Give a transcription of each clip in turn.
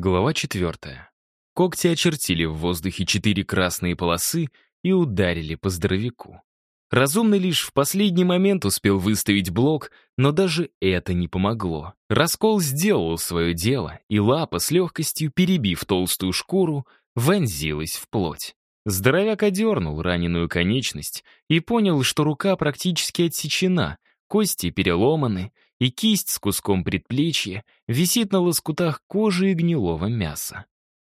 Глава четвертая. Когти очертили в воздухе четыре красные полосы и ударили по здоровяку. Разумный лишь в последний момент успел выставить блок, но даже это не помогло. Раскол сделал свое дело, и лапа с легкостью, перебив толстую шкуру, вонзилась в плоть. Здоровяк одернул раненую конечность и понял, что рука практически отсечена, кости переломаны — и кисть с куском предплечья висит на лоскутах кожи и гнилого мяса.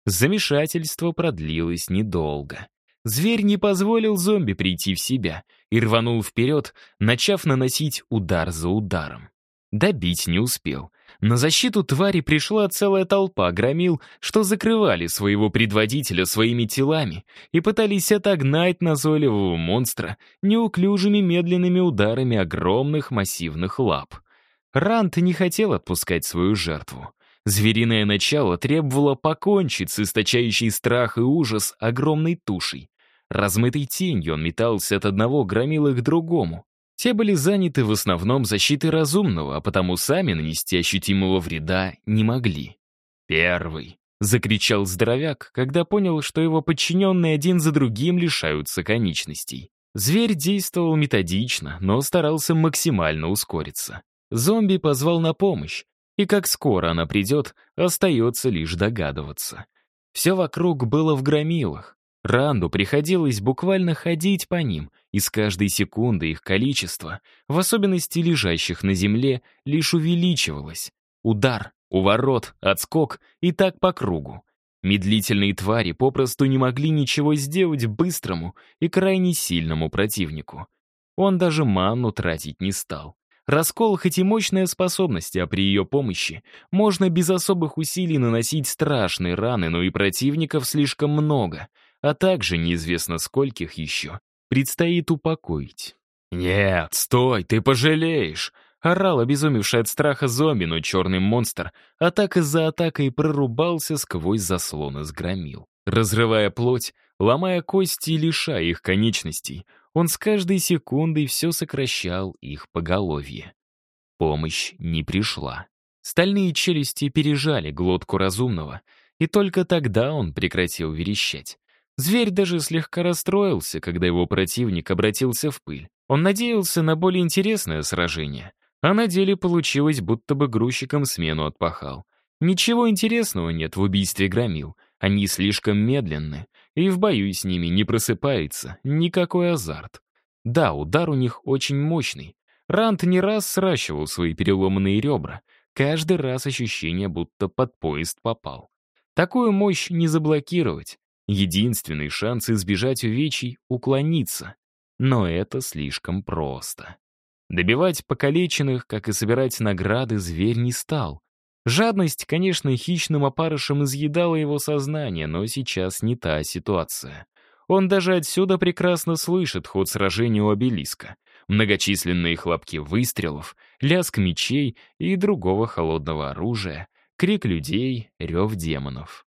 Замешательство продлилось недолго. Зверь не позволил зомби прийти в себя и рванул вперед, начав наносить удар за ударом. Добить не успел. На защиту твари пришла целая толпа громил, что закрывали своего предводителя своими телами и пытались отогнать назойливого монстра неуклюжими медленными ударами огромных массивных лап. Рант не хотел отпускать свою жертву. Звериное начало требовало покончить с источающей страх и ужас огромной тушей. Размытой тенью он метался от одного громила к другому. Те были заняты в основном защитой разумного, а потому сами нанести ощутимого вреда не могли. «Первый!» — закричал здоровяк, когда понял, что его подчиненные один за другим лишаются конечностей. Зверь действовал методично, но старался максимально ускориться. Зомби позвал на помощь, и как скоро она придет, остается лишь догадываться. Все вокруг было в громилах. Ранду приходилось буквально ходить по ним, и с каждой секунды их количество, в особенности лежащих на земле, лишь увеличивалось. Удар, уворот, отскок и так по кругу. Медлительные твари попросту не могли ничего сделать быстрому и крайне сильному противнику. Он даже ману тратить не стал. Раскол хоть и мощная способность, а при ее помощи можно без особых усилий наносить страшные раны, но и противников слишком много, а также неизвестно скольких еще предстоит упокоить. «Нет, стой, ты пожалеешь!» Орал обезумевший от страха зомби, но черный монстр атака за атакой прорубался сквозь заслон из громил. Разрывая плоть, ломая кости и лишая их конечностей, он с каждой секундой все сокращал их поголовье. Помощь не пришла. Стальные челюсти пережали глотку разумного, и только тогда он прекратил верещать. Зверь даже слегка расстроился, когда его противник обратился в пыль. Он надеялся на более интересное сражение, а на деле получилось, будто бы грузчиком смену отпахал. Ничего интересного нет в убийстве громил — они слишком медленны, и в бою с ними не просыпается никакой азарт. Да, удар у них очень мощный. Рант не раз сращивал свои переломанные ребра. Каждый раз ощущение, будто под поезд попал. Такую мощь не заблокировать. Единственный шанс избежать увечий — уклониться. Но это слишком просто. Добивать покалеченных, как и собирать награды, зверь не стал. Жадность, конечно, хищным опарышем изъедала его сознание, но сейчас не та ситуация. Он даже отсюда прекрасно слышит ход сражения у обелиска. Многочисленные хлопки выстрелов, лязг мечей и другого холодного оружия, крик людей, рев демонов.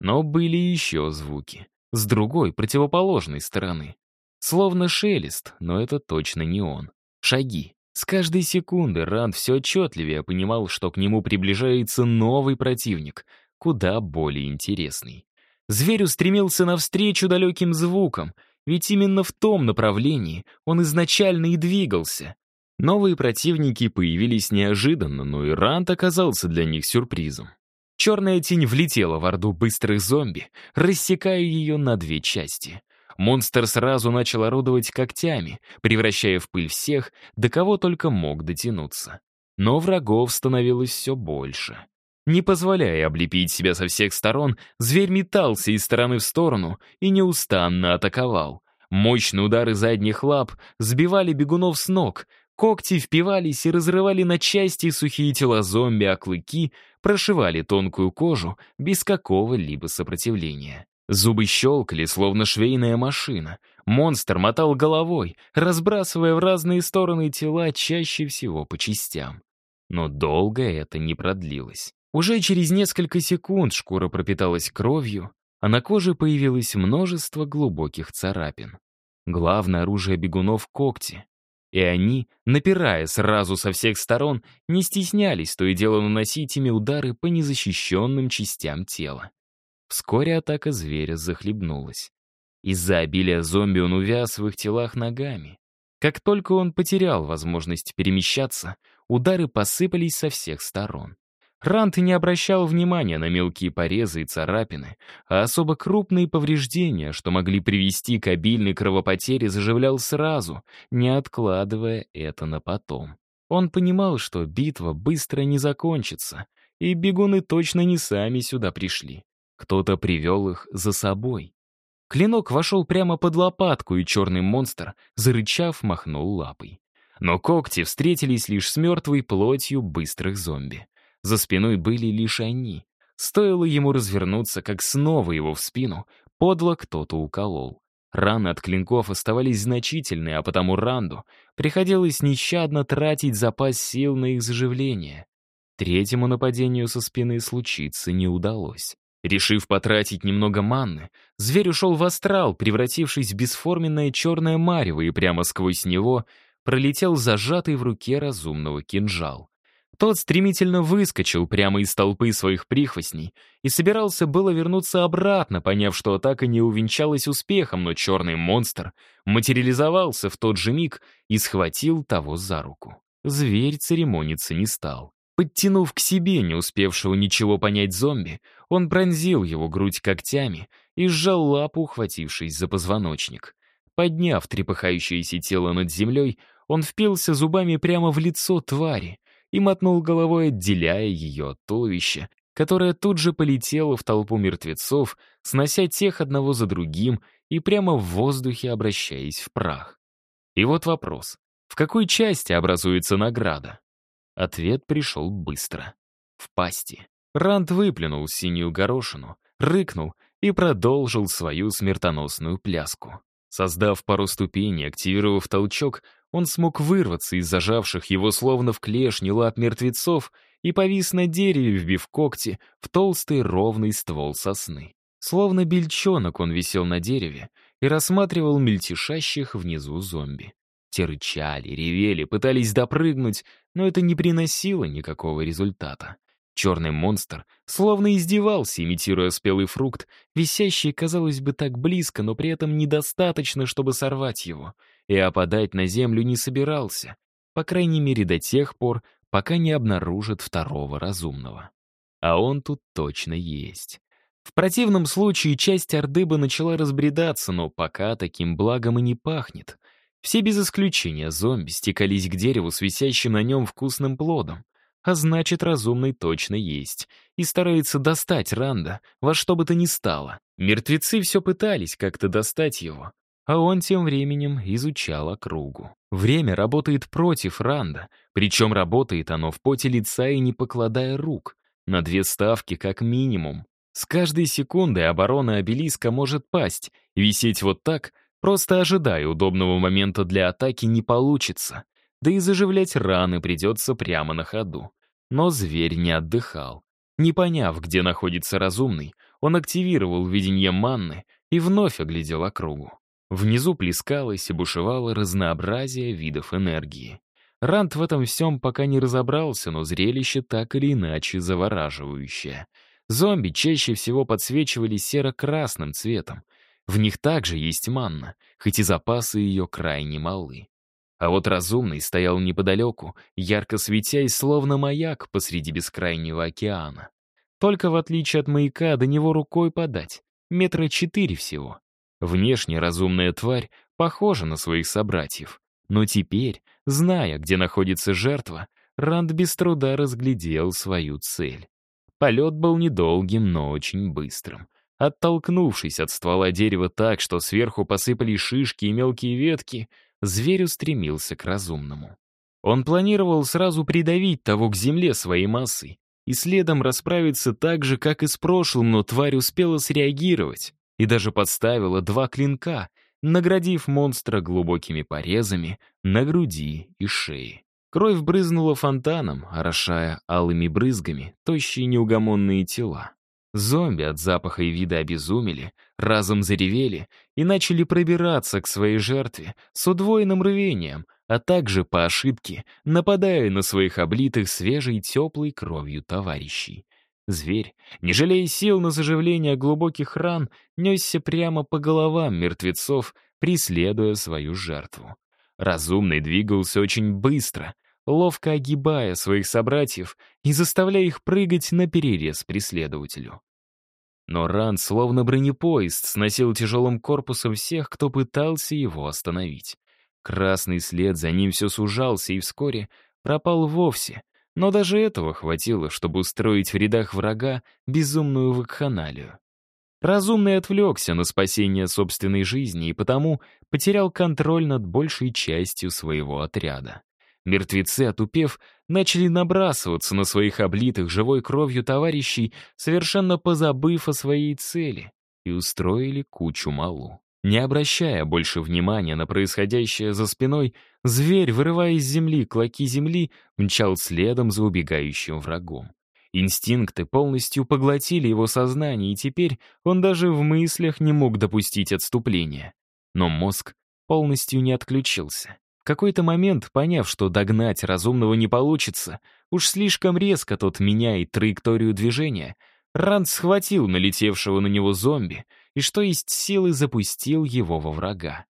Но были еще звуки. С другой, противоположной стороны. Словно шелест, но это точно не он. Шаги. С каждой секунды Ранд все отчетливее понимал, что к нему приближается новый противник, куда более интересный. Зверь устремился навстречу далеким звукам, ведь именно в том направлении он изначально и двигался. Новые противники появились неожиданно, но и Рант оказался для них сюрпризом. Черная тень влетела в орду быстрых зомби, рассекая ее на две части — Монстр сразу начал орудовать когтями, превращая в пыль всех, до кого только мог дотянуться. Но врагов становилось все больше. Не позволяя облепить себя со всех сторон, зверь метался из стороны в сторону и неустанно атаковал. Мощные удары задних лап сбивали бегунов с ног, когти впивались и разрывали на части сухие тела зомби, а клыки прошивали тонкую кожу без какого-либо сопротивления. Зубы щелкали, словно швейная машина. Монстр мотал головой, разбрасывая в разные стороны тела чаще всего по частям. Но долго это не продлилось. Уже через несколько секунд шкура пропиталась кровью, а на коже появилось множество глубоких царапин. Главное оружие бегунов — когти. И они, напирая сразу со всех сторон, не стеснялись то и дело наносить ими удары по незащищенным частям тела. Вскоре атака зверя захлебнулась. Из-за обилия зомби он увяз в их телах ногами. Как только он потерял возможность перемещаться, удары посыпались со всех сторон. Рант не обращал внимания на мелкие порезы и царапины, а особо крупные повреждения, что могли привести к обильной кровопотере, заживлял сразу, не откладывая это на потом. Он понимал, что битва быстро не закончится, и бегуны точно не сами сюда пришли. Кто-то привел их за собой. Клинок вошел прямо под лопатку, и черный монстр, зарычав, махнул лапой. Но когти встретились лишь с мертвой плотью быстрых зомби. За спиной были лишь они. Стоило ему развернуться, как снова его в спину подло кто-то уколол. Раны от клинков оставались значительные, а потому Ранду приходилось нещадно тратить запас сил на их заживление. Третьему нападению со спины случиться не удалось. Решив потратить немного манны, зверь ушел в астрал, превратившись в бесформенное черное марево, и прямо сквозь него пролетел зажатый в руке разумного кинжал. Тот стремительно выскочил прямо из толпы своих прихвостней и собирался было вернуться обратно, поняв, что атака не увенчалась успехом, но черный монстр материализовался в тот же миг и схватил того за руку. Зверь церемониться не стал. Подтянув к себе не успевшего ничего понять зомби, он пронзил его грудь когтями и сжал лапу, ухватившись за позвоночник. Подняв трепыхающееся тело над землей, он впился зубами прямо в лицо твари и мотнул головой, отделяя ее от туловища, которое тут же полетело в толпу мертвецов, снося тех одного за другим и прямо в воздухе обращаясь в прах. И вот вопрос. В какой части образуется награда? Ответ пришел быстро. В пасти. Ранд выплюнул синюю горошину, рыкнул и продолжил свою смертоносную пляску. Создав пару ступеней, активировав толчок, он смог вырваться из зажавших его словно в клешни лап мертвецов и повис на дереве, вбив когти в толстый ровный ствол сосны. Словно бельчонок он висел на дереве и рассматривал мельтешащих внизу зомби. Те рычали, ревели, пытались допрыгнуть, но это не приносило никакого результата. Черный монстр словно издевался, имитируя спелый фрукт, висящий, казалось бы, так близко, но при этом недостаточно, чтобы сорвать его, и опадать на землю не собирался, по крайней мере до тех пор, пока не обнаружит второго разумного. А он тут точно есть. В противном случае часть Орды бы начала разбредаться, но пока таким благом и не пахнет — все без исключения зомби стекались к дереву с на нем вкусным плодом, а значит, разумный точно есть, и старается достать Ранда во что бы то ни стало. Мертвецы все пытались как-то достать его, а он тем временем изучал округу. Время работает против Ранда, причем работает оно в поте лица и не покладая рук, на две ставки как минимум. С каждой секунды оборона обелиска может пасть, висеть вот так — Просто ожидая удобного момента для атаки не получится, да и заживлять раны придется прямо на ходу. Но зверь не отдыхал. Не поняв, где находится разумный, он активировал видение манны и вновь оглядел округу. Внизу плескалось и бушевало разнообразие видов энергии. Рант в этом всем пока не разобрался, но зрелище так или иначе завораживающее. Зомби чаще всего подсвечивали серо-красным цветом, в них также есть манна, хоть и запасы ее крайне малы. А вот разумный стоял неподалеку, ярко светясь, словно маяк посреди бескрайнего океана. Только в отличие от маяка, до него рукой подать, метра четыре всего. Внешне разумная тварь похожа на своих собратьев. Но теперь, зная, где находится жертва, Ранд без труда разглядел свою цель. Полет был недолгим, но очень быстрым. Оттолкнувшись от ствола дерева так, что сверху посыпались шишки и мелкие ветки, зверь устремился к разумному. Он планировал сразу придавить того к земле своей массой и следом расправиться так же, как и с прошлым, но тварь успела среагировать и даже подставила два клинка, наградив монстра глубокими порезами на груди и шее. Кровь брызнула фонтаном, орошая алыми брызгами тощие неугомонные тела. Зомби от запаха и вида обезумели, разом заревели и начали пробираться к своей жертве с удвоенным рвением, а также по ошибке нападая на своих облитых свежей теплой кровью товарищей. Зверь, не жалея сил на заживление глубоких ран, несся прямо по головам мертвецов, преследуя свою жертву. Разумный двигался очень быстро, ловко огибая своих собратьев и заставляя их прыгать на перерез преследователю. Но Ран, словно бронепоезд, сносил тяжелым корпусом всех, кто пытался его остановить. Красный след за ним все сужался и вскоре пропал вовсе, но даже этого хватило, чтобы устроить в рядах врага безумную вакханалию. Разумный отвлекся на спасение собственной жизни и потому потерял контроль над большей частью своего отряда. Мертвецы, отупев, начали набрасываться на своих облитых живой кровью товарищей, совершенно позабыв о своей цели, и устроили кучу малу. Не обращая больше внимания на происходящее за спиной, зверь, вырывая из земли клоки земли, мчал следом за убегающим врагом. Инстинкты полностью поглотили его сознание, и теперь он даже в мыслях не мог допустить отступления. Но мозг полностью не отключился. В какой-то момент, поняв, что догнать разумного не получится, уж слишком резко тот меняет траекторию движения, Ранд схватил налетевшего на него зомби и, что есть силы, запустил его во врага.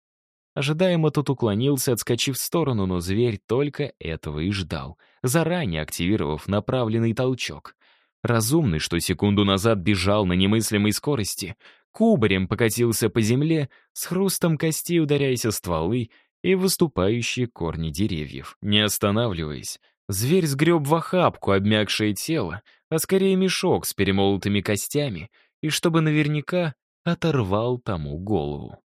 Ожидаемо тот уклонился, отскочив в сторону, но зверь только этого и ждал, заранее активировав направленный толчок. Разумный, что секунду назад бежал на немыслимой скорости, кубарем покатился по земле, с хрустом костей ударяясь о стволы и выступающие корни деревьев. Не останавливаясь, зверь сгреб в охапку обмякшее тело, а скорее мешок с перемолотыми костями, и чтобы наверняка оторвал тому голову.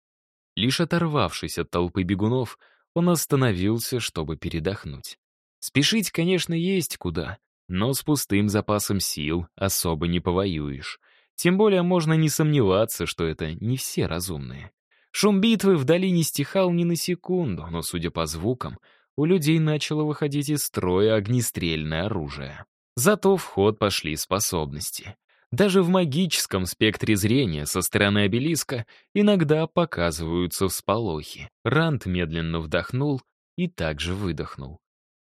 Лишь оторвавшись от толпы бегунов, он остановился, чтобы передохнуть. Спешить, конечно, есть куда, но с пустым запасом сил особо не повоюешь. Тем более можно не сомневаться, что это не все разумные. Шум битвы вдали не стихал ни на секунду, но, судя по звукам, у людей начало выходить из строя огнестрельное оружие. Зато в ход пошли способности. Даже в магическом спектре зрения со стороны обелиска иногда показываются всполохи. Рант медленно вдохнул и также выдохнул.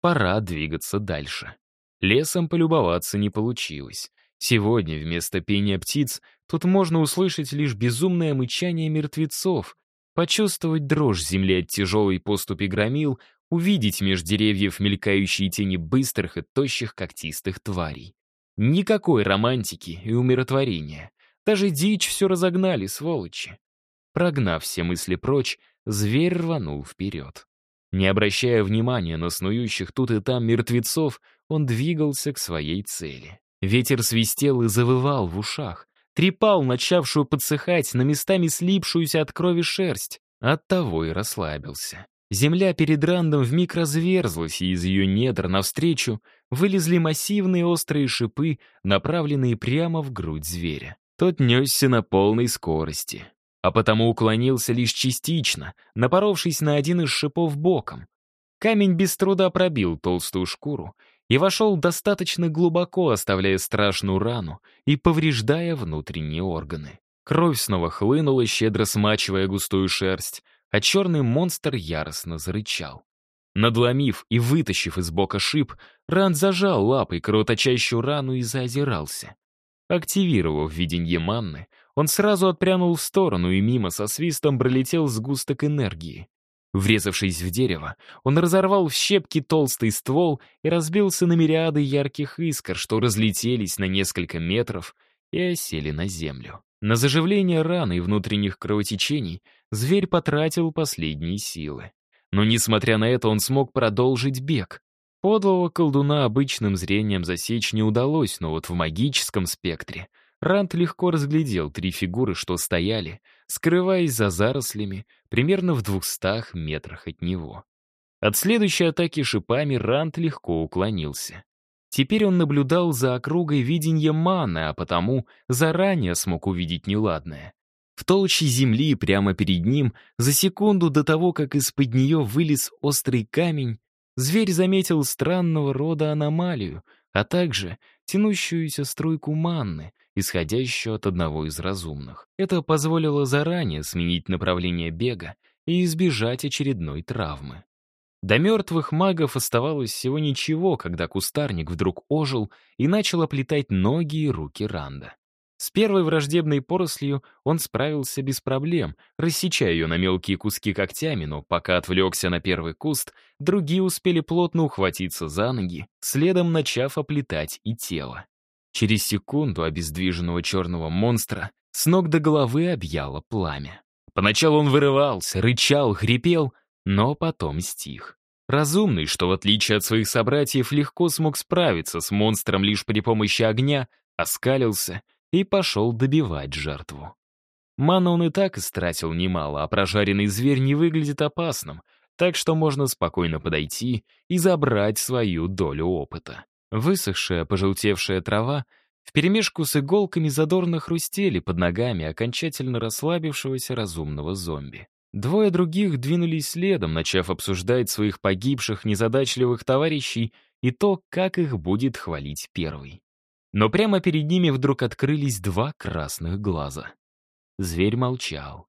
Пора двигаться дальше. Лесом полюбоваться не получилось. Сегодня вместо пения птиц — Тут можно услышать лишь безумное мычание мертвецов, почувствовать дрожь земли от тяжелой поступи громил, увидеть меж деревьев мелькающие тени быстрых и тощих когтистых тварей. Никакой романтики и умиротворения. Даже дичь все разогнали, сволочи. Прогнав все мысли прочь, зверь рванул вперед. Не обращая внимания на снующих тут и там мертвецов, он двигался к своей цели. Ветер свистел и завывал в ушах, трепал начавшую подсыхать на местами слипшуюся от крови шерсть. Оттого и расслабился. Земля перед Рандом вмиг разверзлась, и из ее недр навстречу вылезли массивные острые шипы, направленные прямо в грудь зверя. Тот несся на полной скорости, а потому уклонился лишь частично, напоровшись на один из шипов боком. Камень без труда пробил толстую шкуру и вошел достаточно глубоко, оставляя страшную рану и повреждая внутренние органы. Кровь снова хлынула, щедро смачивая густую шерсть, а черный монстр яростно зарычал. Надломив и вытащив из бока шип, Ранд зажал лапой кровоточащую рану и заозирался. Активировав виденье манны, он сразу отпрянул в сторону и мимо со свистом пролетел сгусток энергии. Врезавшись в дерево, он разорвал в щепки толстый ствол и разбился на мириады ярких искр, что разлетелись на несколько метров и осели на землю. На заживление раны и внутренних кровотечений зверь потратил последние силы. Но, несмотря на это, он смог продолжить бег. Подлого колдуна обычным зрением засечь не удалось, но вот в магическом спектре — Рант легко разглядел три фигуры, что стояли, скрываясь за зарослями, примерно в двухстах метрах от него. От следующей атаки шипами Рант легко уклонился. Теперь он наблюдал за округой видения маны, а потому заранее смог увидеть неладное. В толще земли прямо перед ним, за секунду до того, как из-под нее вылез острый камень, зверь заметил странного рода аномалию, а также тянущуюся струйку манны — исходя еще от одного из разумных. Это позволило заранее сменить направление бега и избежать очередной травмы. До мертвых магов оставалось всего ничего, когда кустарник вдруг ожил и начал оплетать ноги и руки Ранда. С первой враждебной порослью он справился без проблем, рассечая ее на мелкие куски когтями, но пока отвлекся на первый куст, другие успели плотно ухватиться за ноги, следом начав оплетать и тело. Через секунду обездвиженного черного монстра с ног до головы объяло пламя. Поначалу он вырывался, рычал, хрипел, но потом стих. Разумный, что в отличие от своих собратьев легко смог справиться с монстром лишь при помощи огня, оскалился и пошел добивать жертву. Мана он и так истратил немало, а прожаренный зверь не выглядит опасным, так что можно спокойно подойти и забрать свою долю опыта. Высохшая, пожелтевшая трава вперемешку с иголками задорно хрустели под ногами окончательно расслабившегося разумного зомби. Двое других двинулись следом, начав обсуждать своих погибших незадачливых товарищей и то, как их будет хвалить первый. Но прямо перед ними вдруг открылись два красных глаза. Зверь молчал.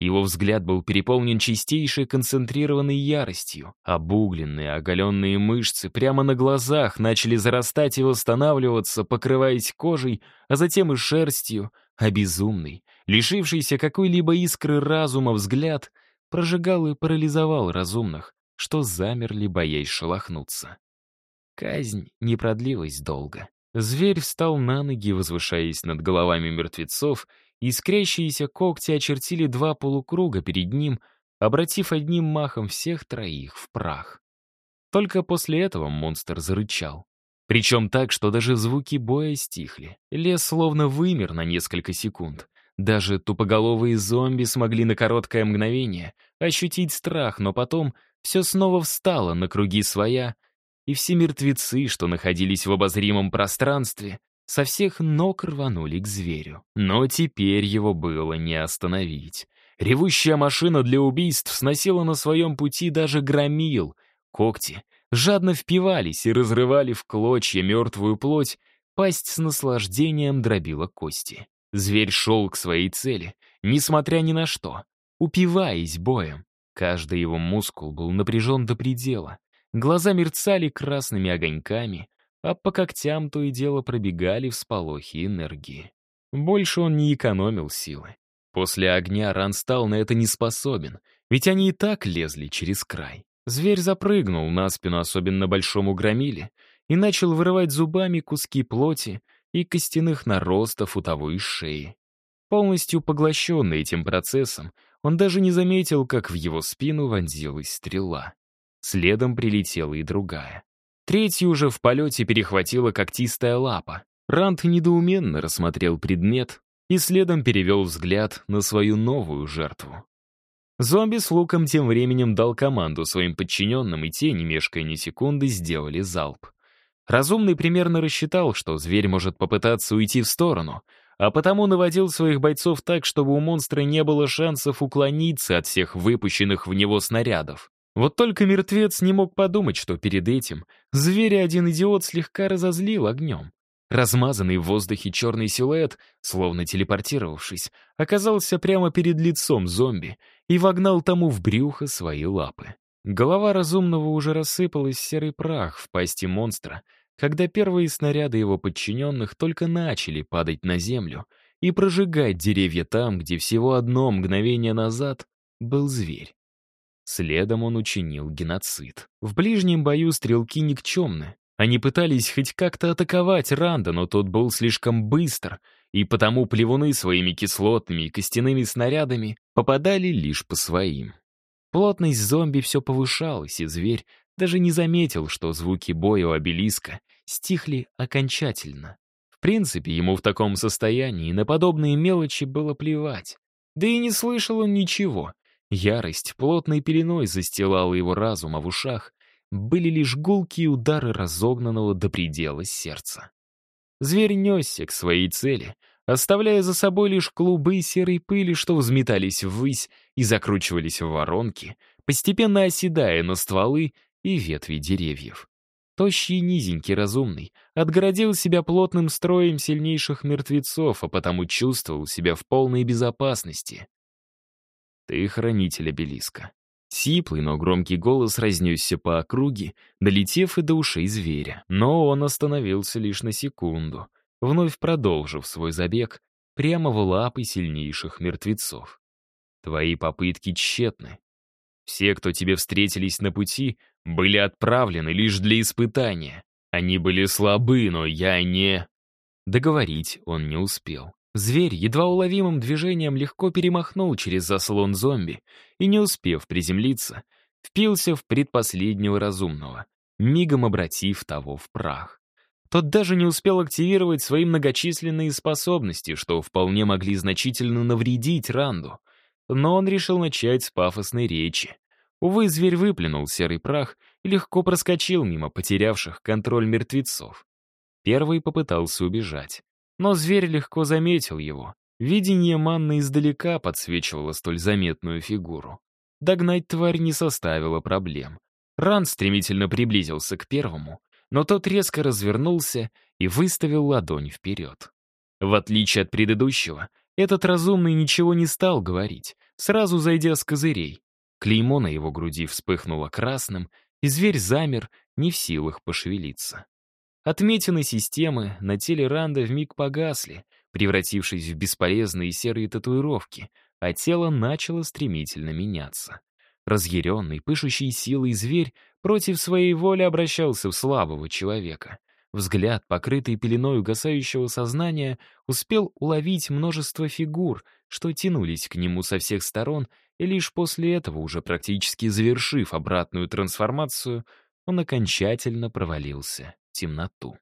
Его взгляд был переполнен чистейшей концентрированной яростью. А Обугленные, оголенные мышцы прямо на глазах начали зарастать и восстанавливаться, покрываясь кожей, а затем и шерстью, а безумный, лишившийся какой-либо искры разума взгляд, прожигал и парализовал разумных, что замерли, боясь шелохнуться. Казнь не продлилась долго. Зверь встал на ноги, возвышаясь над головами мертвецов, искрящиеся когти очертили два полукруга перед ним, обратив одним махом всех троих в прах. Только после этого монстр зарычал. Причем так, что даже звуки боя стихли. Лес словно вымер на несколько секунд. Даже тупоголовые зомби смогли на короткое мгновение ощутить страх, но потом все снова встало на круги своя, и все мертвецы, что находились в обозримом пространстве, со всех ног рванули к зверю. Но теперь его было не остановить. Ревущая машина для убийств сносила на своем пути даже громил. Когти жадно впивались и разрывали в клочья мертвую плоть, пасть с наслаждением дробила кости. Зверь шел к своей цели, несмотря ни на что, упиваясь боем. Каждый его мускул был напряжен до предела. Глаза мерцали красными огоньками, а по когтям то и дело пробегали всполохи энергии. Больше он не экономил силы. После огня Ран стал на это не способен, ведь они и так лезли через край. Зверь запрыгнул на спину, особенно большому громиле, и начал вырывать зубами куски плоти и костяных наростов у того из шеи. Полностью поглощенный этим процессом, он даже не заметил, как в его спину вонзилась стрела. Следом прилетела и другая. Третью уже в полете перехватила когтистая лапа. Ранд недоуменно рассмотрел предмет и следом перевел взгляд на свою новую жертву. Зомби с луком тем временем дал команду своим подчиненным, и те, не мешкая ни секунды, сделали залп. Разумный примерно рассчитал, что зверь может попытаться уйти в сторону, а потому наводил своих бойцов так, чтобы у монстра не было шансов уклониться от всех выпущенных в него снарядов. Вот только мертвец не мог подумать, что перед этим зверя один идиот слегка разозлил огнем. Размазанный в воздухе черный силуэт, словно телепортировавшись, оказался прямо перед лицом зомби и вогнал тому в брюхо свои лапы. Голова разумного уже рассыпалась в серый прах в пасти монстра, когда первые снаряды его подчиненных только начали падать на землю и прожигать деревья там, где всего одно мгновение назад был зверь. Следом он учинил геноцид. В ближнем бою стрелки никчемны. Они пытались хоть как-то атаковать Ранда, но тот был слишком быстр, и потому плевуны своими кислотными и костяными снарядами попадали лишь по своим. Плотность зомби все повышалась, и зверь даже не заметил, что звуки боя у обелиска стихли окончательно. В принципе, ему в таком состоянии на подобные мелочи было плевать. Да и не слышал он ничего. Ярость плотной пеленой застилала его разум, а в ушах, были лишь гулки и удары разогнанного до предела сердца. Зверь несся к своей цели, оставляя за собой лишь клубы серой пыли, что взметались ввысь и закручивались в воронки, постепенно оседая на стволы и ветви деревьев. Тощий низенький разумный отгородил себя плотным строем сильнейших мертвецов, а потому чувствовал себя в полной безопасности. Ты хранитель обелиска. Сиплый, но громкий голос разнесся по округе, долетев и до ушей зверя. Но он остановился лишь на секунду, вновь продолжив свой забег прямо в лапы сильнейших мертвецов. Твои попытки тщетны. Все, кто тебе встретились на пути, были отправлены лишь для испытания. Они были слабы, но я не... Договорить он не успел. Зверь, едва уловимым движением легко перемахнул через заслон зомби и, не успев приземлиться, впился в предпоследнего разумного, мигом обратив того в прах. Тот даже не успел активировать свои многочисленные способности, что вполне могли значительно навредить Ранду. Но он решил начать с пафосной речи. Увы, зверь выплюнул серый прах и легко проскочил мимо потерявших контроль мертвецов. Первый попытался убежать. Но зверь легко заметил его. Видение манны издалека подсвечивало столь заметную фигуру. Догнать тварь не составило проблем. Ран стремительно приблизился к первому, но тот резко развернулся и выставил ладонь вперед. В отличие от предыдущего, этот разумный ничего не стал говорить, сразу зайдя с козырей. Клеймо на его груди вспыхнуло красным, и зверь замер, не в силах пошевелиться. Отметины системы на теле Ранда вмиг погасли, превратившись в бесполезные серые татуировки, а тело начало стремительно меняться. Разъяренный, пышущий силой зверь против своей воли обращался в слабого человека. Взгляд, покрытый пеленой угасающего сознания, успел уловить множество фигур, что тянулись к нему со всех сторон, и лишь после этого, уже практически завершив обратную трансформацию, он окончательно провалился темноту.